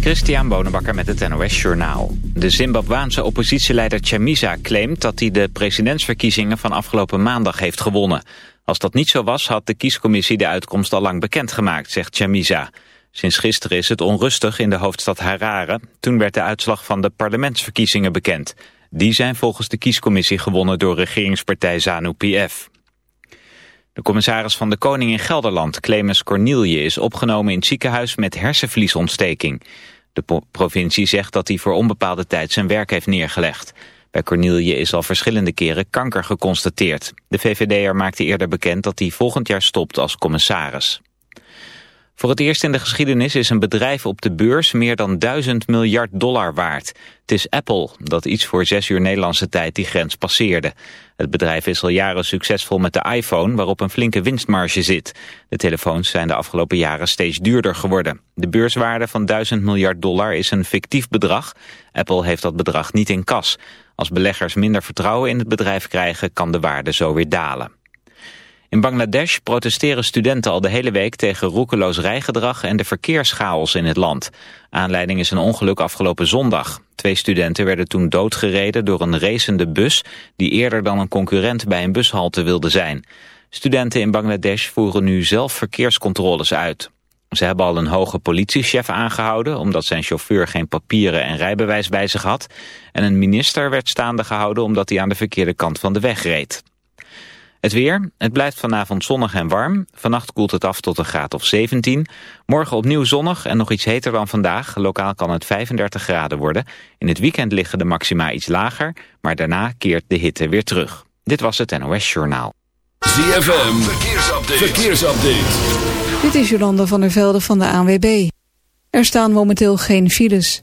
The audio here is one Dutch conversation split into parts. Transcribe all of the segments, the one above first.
Christian Bonenbakker met het NOS Journaal. De Zimbabwaanse oppositieleider Chamisa claimt dat hij de presidentsverkiezingen van afgelopen maandag heeft gewonnen. Als dat niet zo was, had de kiescommissie de uitkomst al lang bekendgemaakt, zegt Chamisa. Sinds gisteren is het onrustig in de hoofdstad Harare. Toen werd de uitslag van de parlementsverkiezingen bekend. Die zijn volgens de kiescommissie gewonnen door regeringspartij ZANU-PF. De commissaris van de Koning in Gelderland, Clemens Cornielje, is opgenomen in het ziekenhuis met hersenvliesontsteking. De provincie zegt dat hij voor onbepaalde tijd zijn werk heeft neergelegd. Bij Cornielje is al verschillende keren kanker geconstateerd. De VVD'er maakte eerder bekend dat hij volgend jaar stopt als commissaris. Voor het eerst in de geschiedenis is een bedrijf op de beurs meer dan 1000 miljard dollar waard. Het is Apple dat iets voor zes uur Nederlandse tijd die grens passeerde. Het bedrijf is al jaren succesvol met de iPhone waarop een flinke winstmarge zit. De telefoons zijn de afgelopen jaren steeds duurder geworden. De beurswaarde van 1000 miljard dollar is een fictief bedrag. Apple heeft dat bedrag niet in kas. Als beleggers minder vertrouwen in het bedrijf krijgen kan de waarde zo weer dalen. In Bangladesh protesteren studenten al de hele week tegen roekeloos rijgedrag en de verkeerschaos in het land. Aanleiding is een ongeluk afgelopen zondag. Twee studenten werden toen doodgereden door een racende bus die eerder dan een concurrent bij een bushalte wilde zijn. Studenten in Bangladesh voeren nu zelf verkeerscontroles uit. Ze hebben al een hoge politiechef aangehouden omdat zijn chauffeur geen papieren en rijbewijs bij zich had. En een minister werd staande gehouden omdat hij aan de verkeerde kant van de weg reed. Het weer, het blijft vanavond zonnig en warm. Vannacht koelt het af tot een graad of 17. Morgen opnieuw zonnig en nog iets heter dan vandaag. Lokaal kan het 35 graden worden. In het weekend liggen de maxima iets lager, maar daarna keert de hitte weer terug. Dit was het NOS Journaal. ZFM, verkeersupdate. verkeersupdate. Dit is Jolanda van der Velde van de ANWB. Er staan momenteel geen files.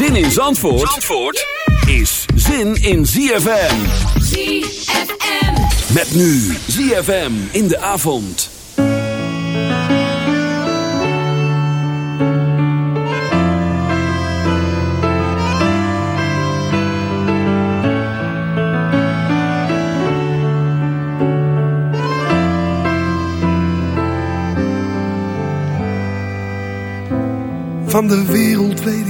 Zin in Zandvoort, Zandvoort is zin in ZFM. ZFM. Met nu ZFM in de avond. Van de wereld weet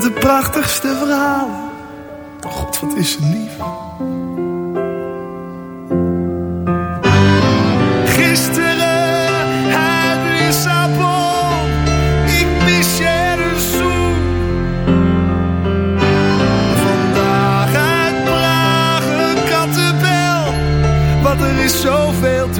De prachtigste verhalen. God, wat is ze lief. Gisteren uit Lissabon. Ik mis je de zoen. Vandaag uit Praag een kattenbel. Want er is zoveel te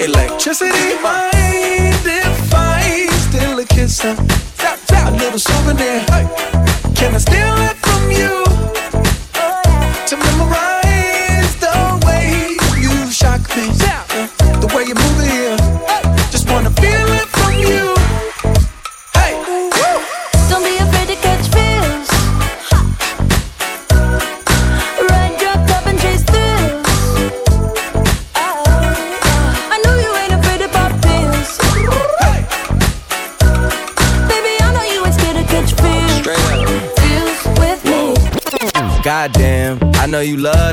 Electricity, my divine, still a kisser. Know you love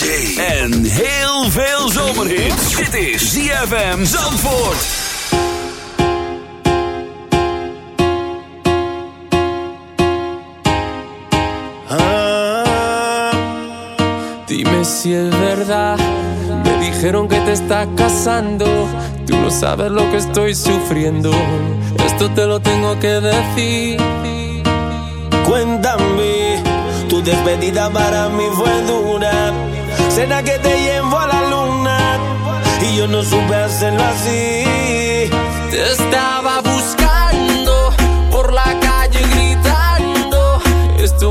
Zee en heel veel zomerhit. Dit is ZFM Zandvoort. Dime si es verdad. Me dijeron que te estás casando. Tú no sabes lo que estoy sufriendo. Esto te lo tengo que decir. Cuéntame, tu despedida para mí fue dura. Cena que te llevo a la luna y yo no supe hacerlo así. Te estaba buscando por la calle gritando. Esto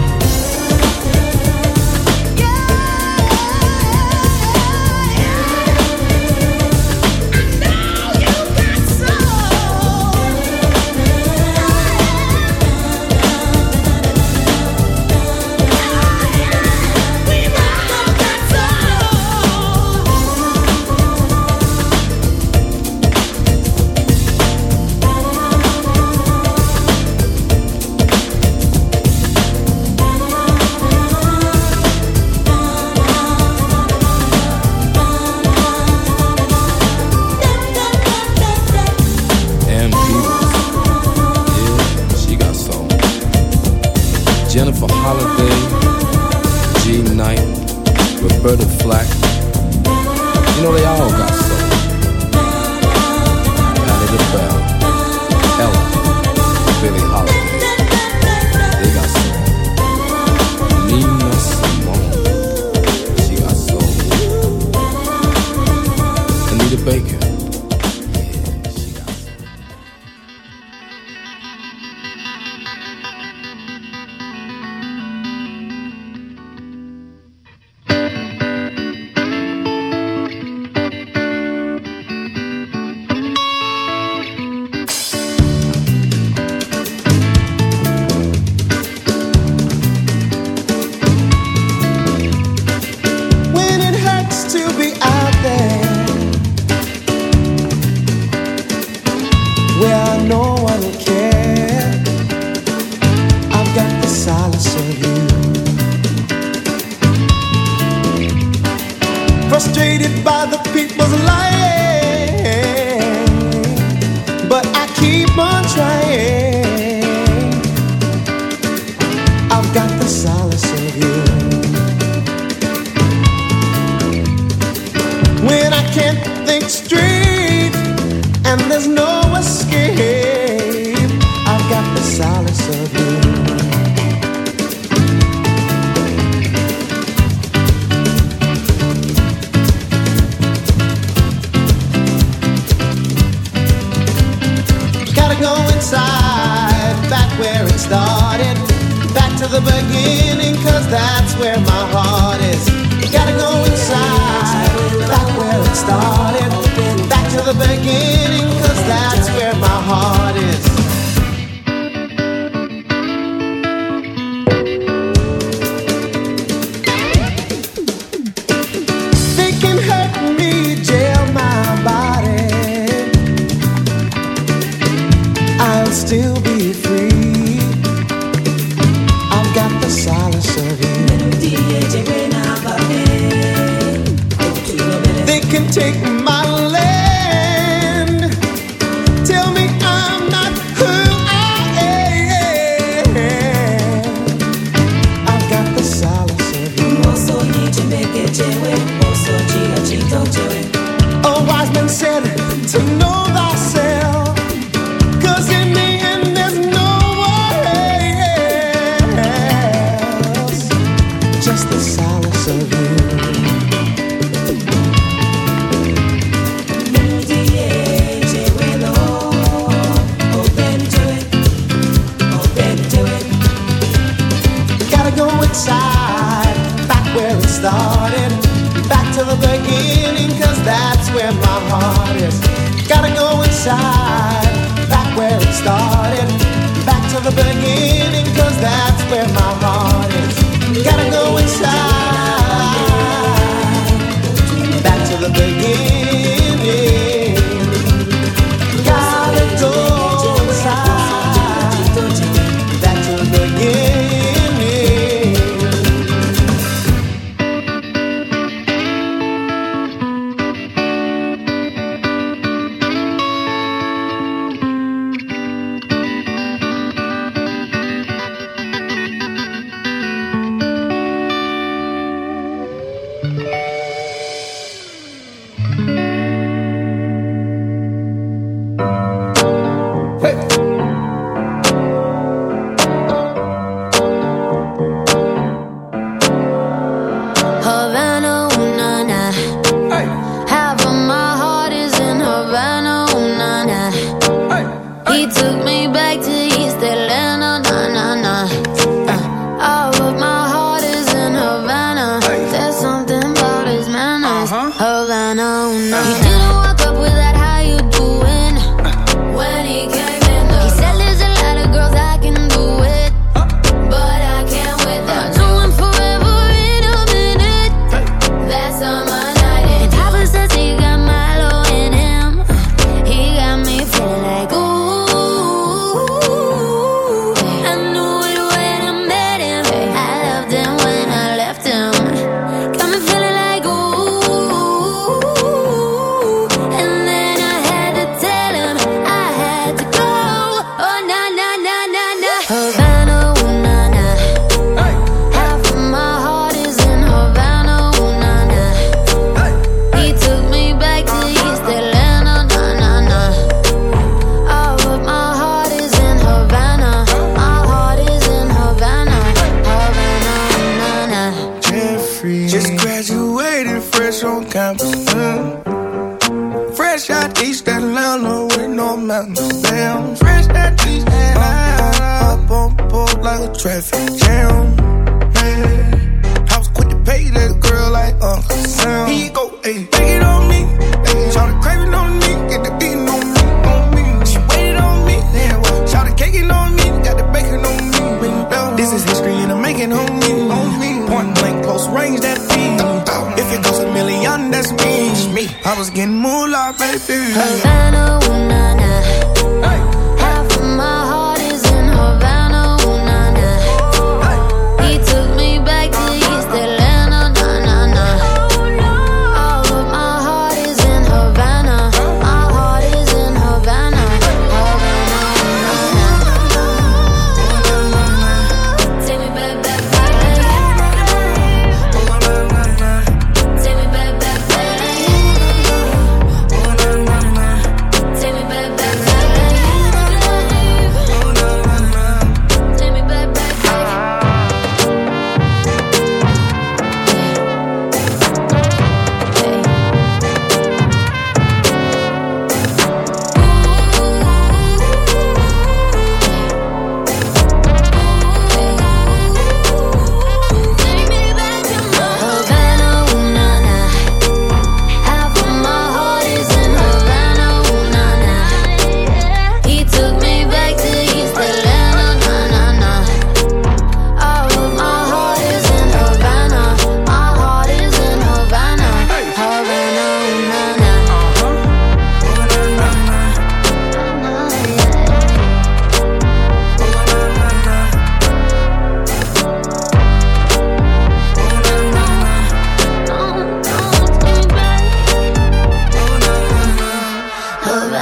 Roberta Flack. That's where my heart is. Gotta go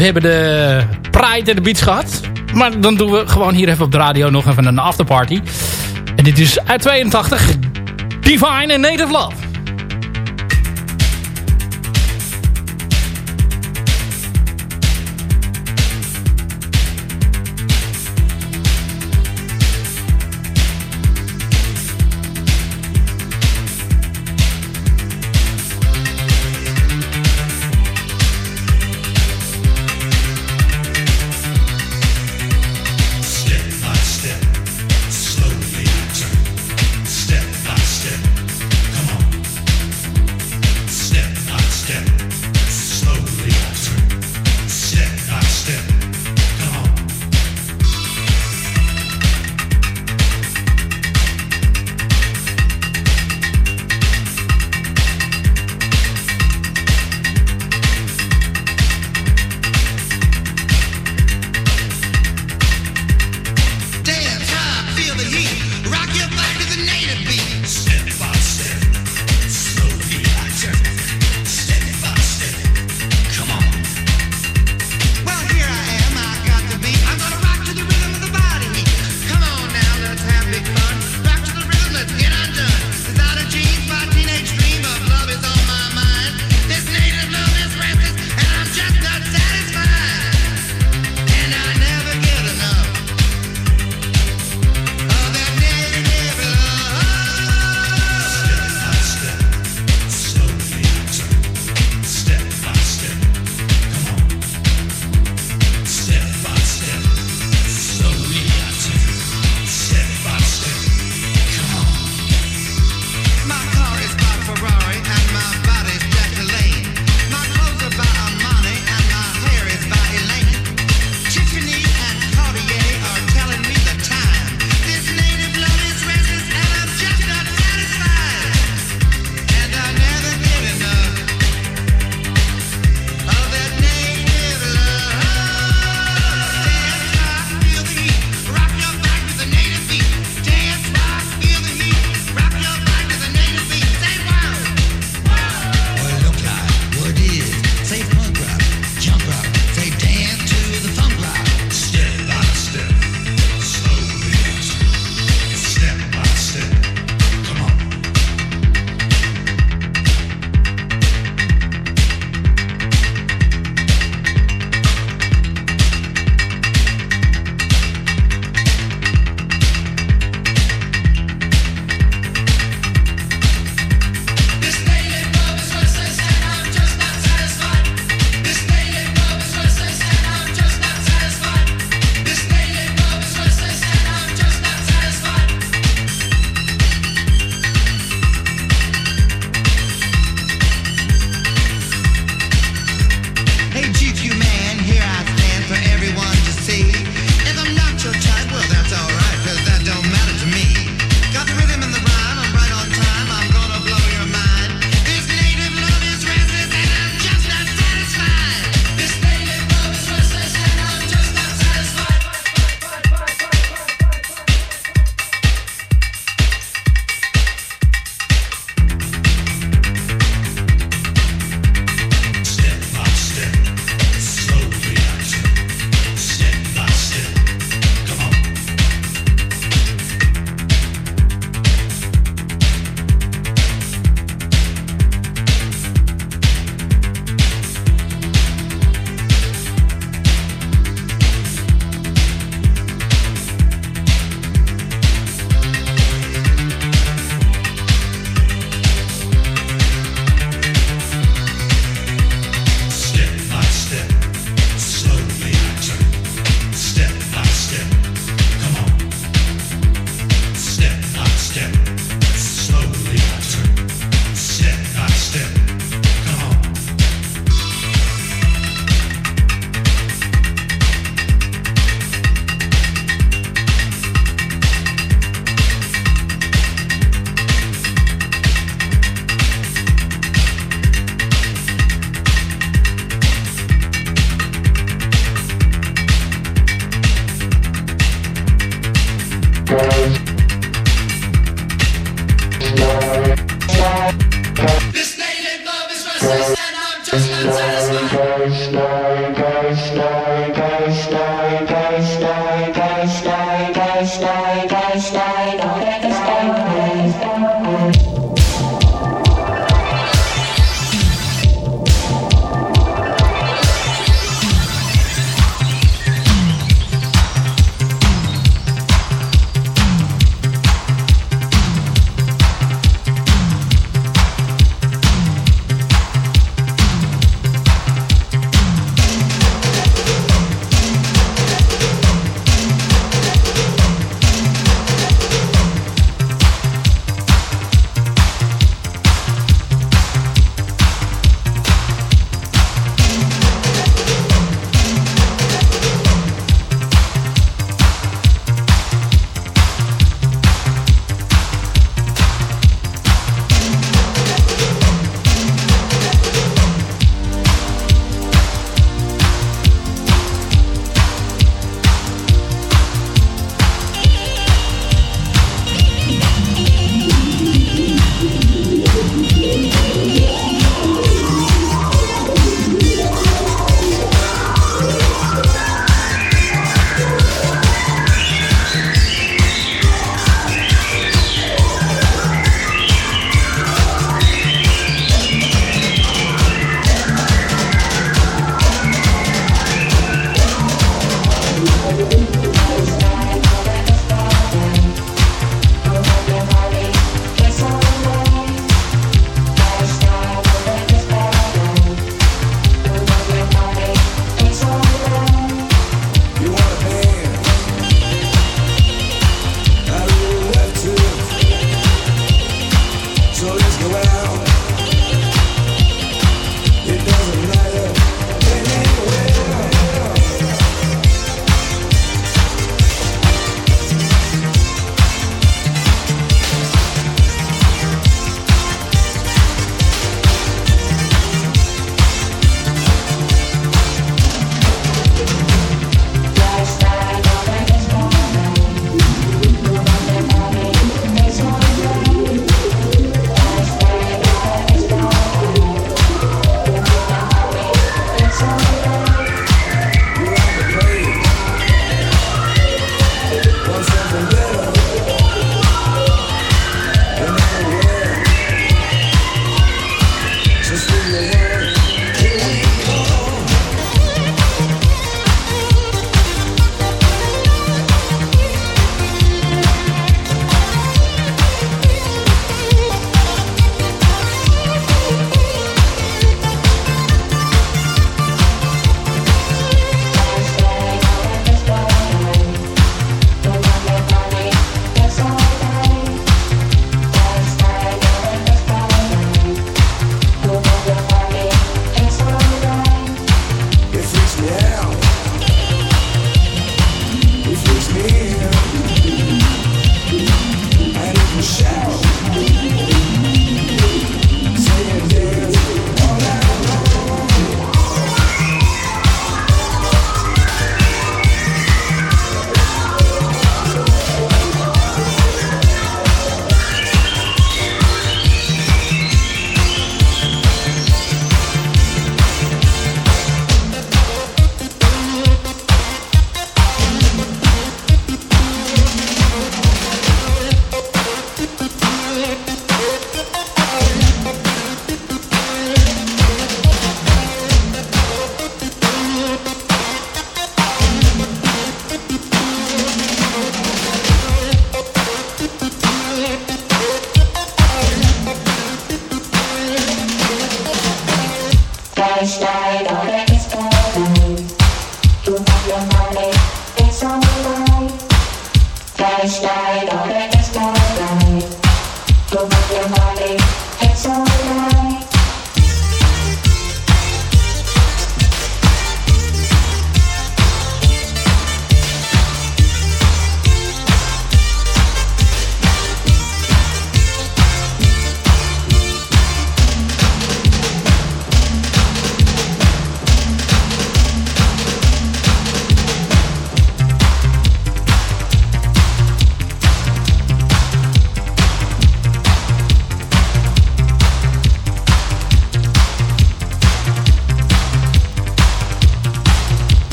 we hebben de Pride en de beats gehad. Maar dan doen we gewoon hier even op de radio nog even een afterparty. En dit is uit 82. Divine and Native Love.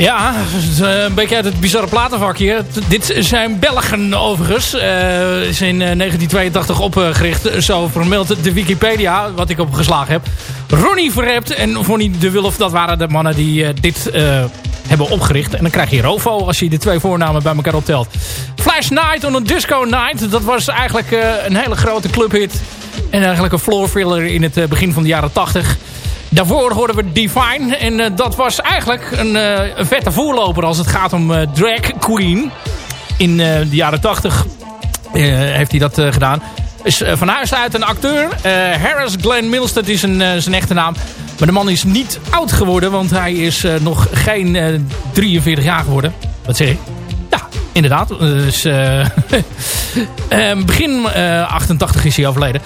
Ja, een beetje uit het bizarre platenvakje. Dit zijn Belgen overigens. Uh, is in 1982 opgericht. Zo vermeldt de Wikipedia, wat ik opgeslagen heb. Ronnie Verrept en Vonnie de Wulf, dat waren de mannen die dit hebben opgericht. En dan krijg je Rovo als je de twee voornamen bij elkaar optelt. Flash Night on a Disco Night. Dat was eigenlijk een hele grote clubhit. En eigenlijk een floorfiller in het begin van de jaren 80. Daarvoor hoorden we Divine. En uh, dat was eigenlijk een, uh, een, vette voorloper als het gaat om uh, Drag Queen. In de jaren 80 heeft hij dat gedaan. Is van huis uit een acteur. Harris Glenn Milstead is een, zijn echte naam. Maar de man is niet oud geworden. Want hij is nog geen 43 jaar geworden. Wat zeg ik? Ja, inderdaad. Dus, begin 88 is hij overleden.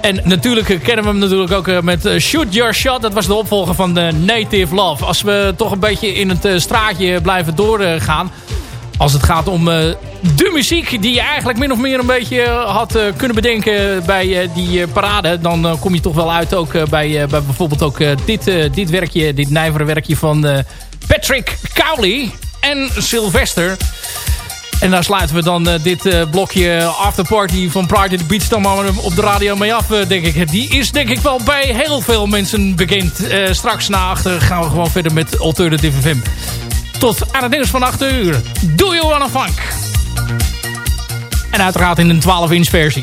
En natuurlijk kennen we hem natuurlijk ook eh, met eh, Shoot Your Shot. Dat was de opvolger van de Native Love. Als we toch een beetje in het eh, straatje blijven doorgaan. Als het gaat om de muziek die je eigenlijk min of meer een beetje had kunnen bedenken bij die parade. Dan kom je toch wel uit ook bij, bij bijvoorbeeld ook dit, dit werkje, dit nijvere werkje van Patrick Cowley en Sylvester. En daar sluiten we dan uh, dit uh, blokje afterparty van Pride in the Beach dan maar op de radio mee af, uh, denk ik. Die is denk ik wel bij heel veel mensen bekend. straks na achter gaan we gewoon verder met Alternative FM. Tot aan het nieuws van 8 uur. Do you wanna funk? En uiteraard in een 12 inch versie.